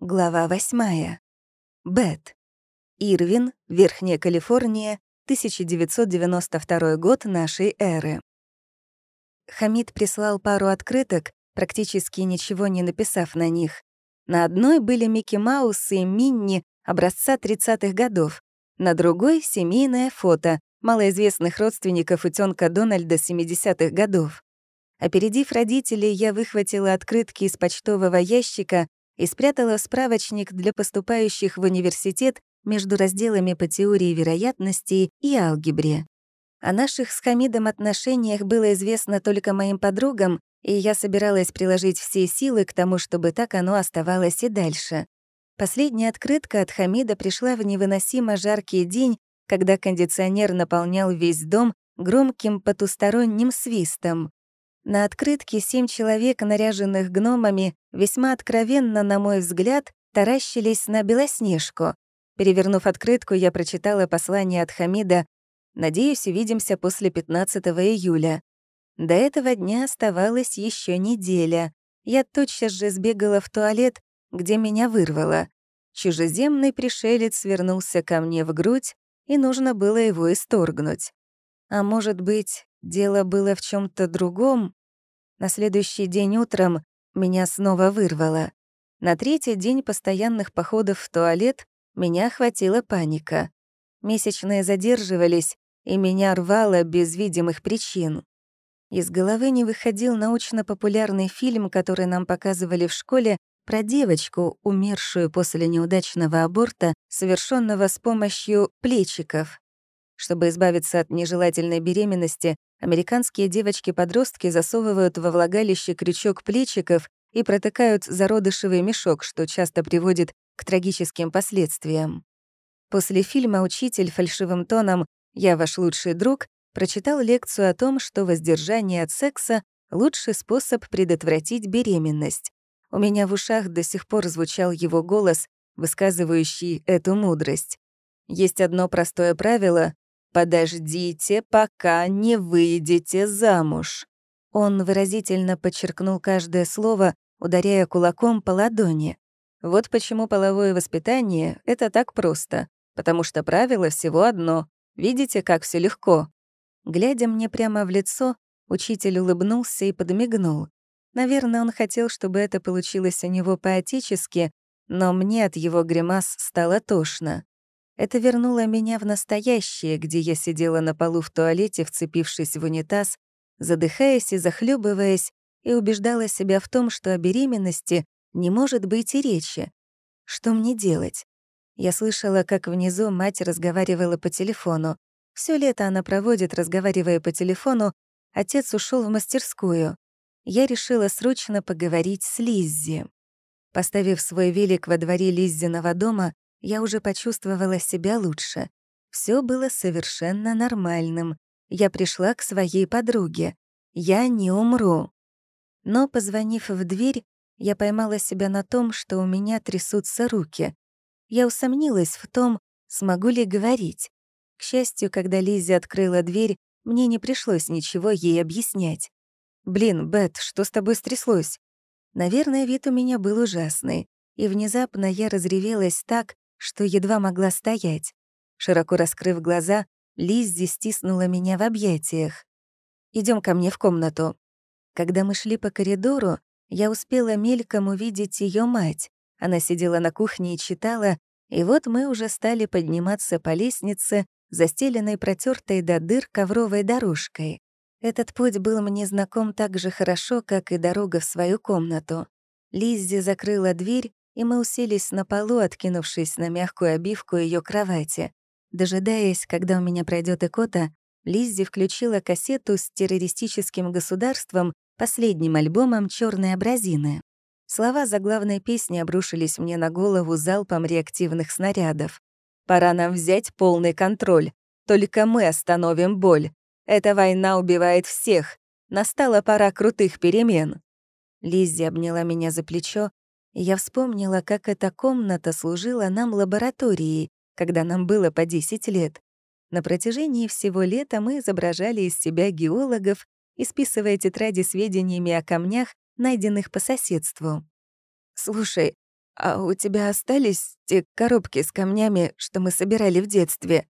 Глава восьмая. Бет. Ирвин, Верхняя Калифорния, 1992 год нашей эры. Хамид прислал пару открыток, практически ничего не написав на них. На одной были Микки Маус и Минни образца 30-х годов, на другой — семейное фото малоизвестных родственников утёнка Дональда 70-х годов. Опередив родителей, я выхватила открытки из почтового ящика и спрятала справочник для поступающих в университет между разделами по теории вероятностей и алгебре. О наших с Хамидом отношениях было известно только моим подругам, и я собиралась приложить все силы к тому, чтобы так оно оставалось и дальше. Последняя открытка от Хамида пришла в невыносимо жаркий день, когда кондиционер наполнял весь дом громким потусторонним свистом. На открытке семь человек, наряженных гномами, весьма откровенно, на мой взгляд, таращились на Белоснежку. Перевернув открытку, я прочитала послание от Хамида «Надеюсь, увидимся после 15 июля». До этого дня оставалась еще неделя. Я тотчас же сбегала в туалет, где меня вырвало. Чужеземный пришелец вернулся ко мне в грудь, и нужно было его исторгнуть. А может быть, дело было в чем то другом? На следующий день утром меня снова вырвало. На третий день постоянных походов в туалет меня охватила паника. Месячные задерживались, и меня рвало без видимых причин. Из головы не выходил научно-популярный фильм, который нам показывали в школе, про девочку, умершую после неудачного аборта, совершенного с помощью плечиков. Чтобы избавиться от нежелательной беременности, американские девочки-подростки засовывают во влагалище крючок плечиков и протыкают зародышевый мешок, что часто приводит к трагическим последствиям. После фильма учитель фальшивым тоном «Я ваш лучший друг» прочитал лекцию о том, что воздержание от секса — лучший способ предотвратить беременность. У меня в ушах до сих пор звучал его голос, высказывающий эту мудрость. Есть одно простое правило «Подождите, пока не выйдете замуж». Он выразительно подчеркнул каждое слово, ударяя кулаком по ладони. Вот почему половое воспитание — это так просто, потому что правило всего одно. Видите, как все легко? Глядя мне прямо в лицо, учитель улыбнулся и подмигнул. Наверное, он хотел, чтобы это получилось у него поэтически, но мне от его гримас стало тошно. Это вернуло меня в настоящее, где я сидела на полу в туалете, вцепившись в унитаз, задыхаясь и захлебываясь, и убеждала себя в том, что о беременности не может быть и речи. Что мне делать? Я слышала, как внизу мать разговаривала по телефону. Все лето она проводит, разговаривая по телефону, отец ушел в мастерскую. Я решила срочно поговорить с Лиззи. Поставив свой велик во дворе Лиззиного дома, я уже почувствовала себя лучше. Все было совершенно нормальным. Я пришла к своей подруге. Я не умру. Но, позвонив в дверь, я поймала себя на том, что у меня трясутся руки. Я усомнилась в том, смогу ли говорить. К счастью, когда Лиззи открыла дверь, мне не пришлось ничего ей объяснять. «Блин, Бет, что с тобой стряслось?» Наверное, вид у меня был ужасный, и внезапно я разревелась так, что едва могла стоять. Широко раскрыв глаза, Лиззи стиснула меня в объятиях. Идем ко мне в комнату». Когда мы шли по коридору, я успела мельком увидеть ее мать. Она сидела на кухне и читала, и вот мы уже стали подниматься по лестнице, застеленной протертой до дыр ковровой дорожкой. Этот путь был мне знаком так же хорошо, как и дорога в свою комнату. Лиззи закрыла дверь, и мы уселись на полу, откинувшись на мягкую обивку ее кровати. Дожидаясь, когда у меня пройдет икота, Лиззи включила кассету с террористическим государством, последним альбомом «Черные абразины». Слова заглавной песни обрушились мне на голову залпом реактивных снарядов. «Пора нам взять полный контроль. Только мы остановим боль. Эта война убивает всех. Настала пора крутых перемен». Лиззи обняла меня за плечо, я вспомнила, как эта комната служила нам лабораторией, когда нам было по 10 лет. На протяжении всего лета мы изображали из себя геологов, исписывая тетради сведениями о камнях, найденных по соседству. «Слушай, «А у тебя остались те коробки с камнями, что мы собирали в детстве?»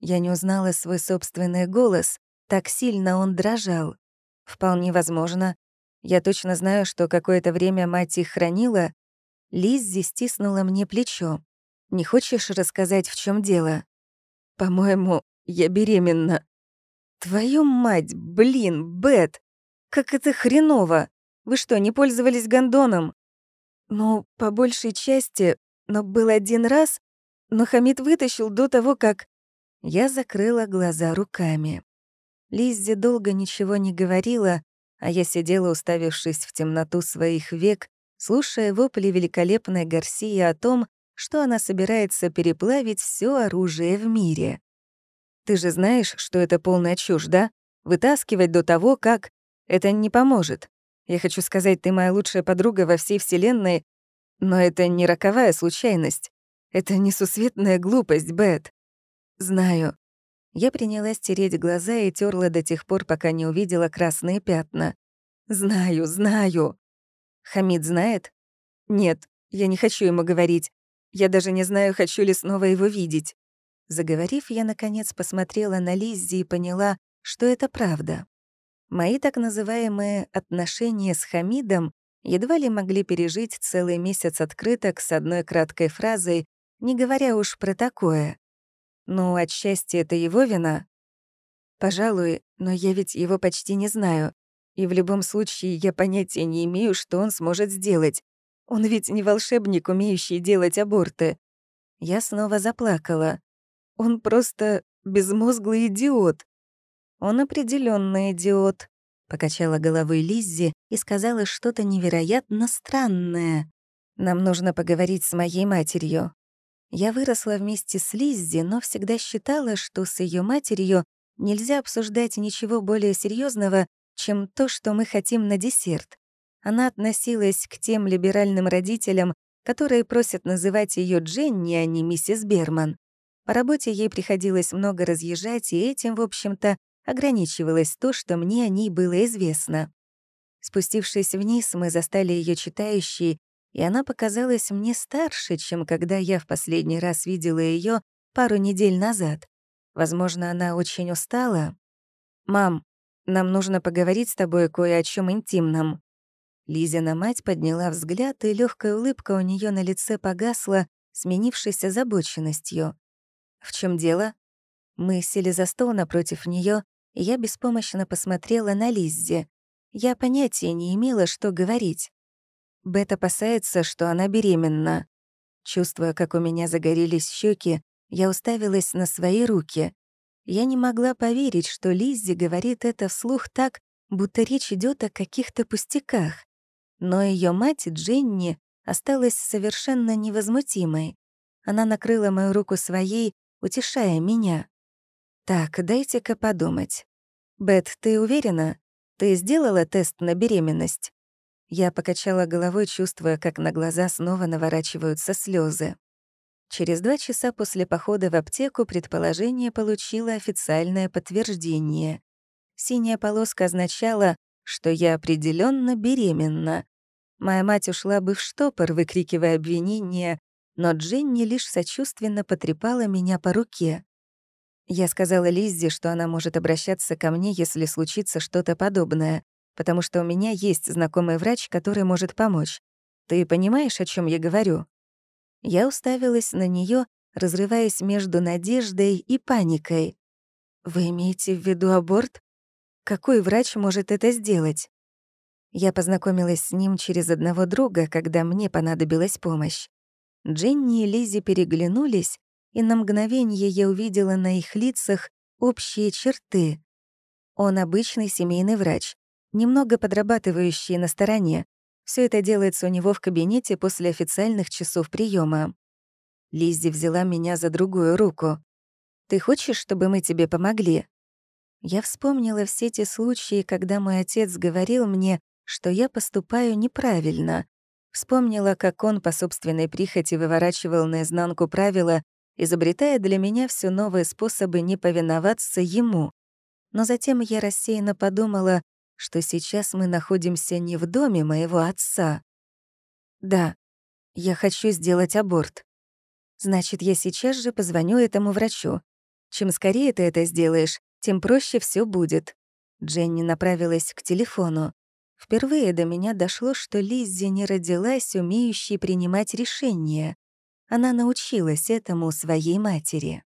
Я не узнала свой собственный голос, так сильно он дрожал. Вполне возможно. Я точно знаю, что какое-то время мать их хранила. Лиззи стиснула мне плечо. «Не хочешь рассказать, в чем дело?» «По-моему, я беременна». «Твою мать, блин, Бет! Как это хреново! Вы что, не пользовались гондоном?» «Ну, по большей части, но был один раз, но Хамид вытащил до того, как...» Я закрыла глаза руками. Лиззи долго ничего не говорила, а я сидела, уставившись в темноту своих век, слушая вопли великолепной Гарсии о том, что она собирается переплавить все оружие в мире. «Ты же знаешь, что это полная чушь, да? Вытаскивать до того, как... Это не поможет. Я хочу сказать, ты моя лучшая подруга во всей Вселенной, но это не роковая случайность. Это несусветная глупость, Бет. Знаю. Я принялась тереть глаза и терла до тех пор, пока не увидела красные пятна. Знаю, знаю. Хамид знает? Нет, я не хочу ему говорить. Я даже не знаю, хочу ли снова его видеть. Заговорив, я, наконец, посмотрела на Лиззи и поняла, что это правда. Мои так называемые «отношения с Хамидом» едва ли могли пережить целый месяц открыток с одной краткой фразой, не говоря уж про такое. Ну, отчасти это его вина? Пожалуй, но я ведь его почти не знаю. И в любом случае я понятия не имею, что он сможет сделать. Он ведь не волшебник, умеющий делать аборты. Я снова заплакала. Он просто безмозглый идиот. Он определенно идиот, покачала головой Лиззи и сказала что-то невероятно странное. Нам нужно поговорить с моей матерью. Я выросла вместе с Лиззи, но всегда считала, что с ее матерью нельзя обсуждать ничего более серьезного, чем то, что мы хотим на десерт. Она относилась к тем либеральным родителям, которые просят называть ее Дженни, а не миссис Берман. По работе ей приходилось много разъезжать, и этим, в общем-то, ограничивалось то, что мне о ней было известно. Спустившись вниз, мы застали ее читающей, и она показалась мне старше, чем когда я в последний раз видела ее пару недель назад. Возможно, она очень устала. «Мам, нам нужно поговорить с тобой кое о чем интимном». Лизина мать подняла взгляд, и легкая улыбка у нее на лице погасла, сменившись озабоченностью. «В чем дело?» Мы сели за стол напротив нее, и я беспомощно посмотрела на Лиззи. Я понятия не имела, что говорить. Бет опасается, что она беременна. Чувствуя, как у меня загорелись щеки, я уставилась на свои руки. Я не могла поверить, что Лиззи говорит это вслух так, будто речь идет о каких-то пустяках. Но ее мать, Дженни, осталась совершенно невозмутимой. Она накрыла мою руку своей, утешая меня. «Так, дайте-ка подумать. Бет, ты уверена? Ты сделала тест на беременность?» Я покачала головой, чувствуя, как на глаза снова наворачиваются слезы. Через два часа после похода в аптеку предположение получило официальное подтверждение. Синяя полоска означала, что я определенно беременна. Моя мать ушла бы в штопор, выкрикивая обвинения, но Дженни лишь сочувственно потрепала меня по руке. Я сказала Лиззе, что она может обращаться ко мне, если случится что-то подобное, потому что у меня есть знакомый врач, который может помочь. Ты понимаешь, о чем я говорю?» Я уставилась на нее, разрываясь между надеждой и паникой. «Вы имеете в виду аборт? Какой врач может это сделать?» Я познакомилась с ним через одного друга, когда мне понадобилась помощь. Дженни и Лизи переглянулись, и на мгновение я увидела на их лицах общие черты. Он обычный семейный врач, немного подрабатывающий на стороне. Все это делается у него в кабинете после официальных часов приема. Лиззи взяла меня за другую руку. «Ты хочешь, чтобы мы тебе помогли?» Я вспомнила все те случаи, когда мой отец говорил мне, что я поступаю неправильно. Вспомнила, как он по собственной прихоти выворачивал наизнанку правила, изобретая для меня все новые способы не повиноваться ему. Но затем я рассеянно подумала, что сейчас мы находимся не в доме моего отца. Да, Я хочу сделать аборт. Значит, я сейчас же позвоню этому врачу. Чем скорее ты это сделаешь, тем проще все будет. Дженни направилась к телефону. Впервые до меня дошло, что Лиззи не родилась, умеющей принимать решения. Она научилась этому своей матери.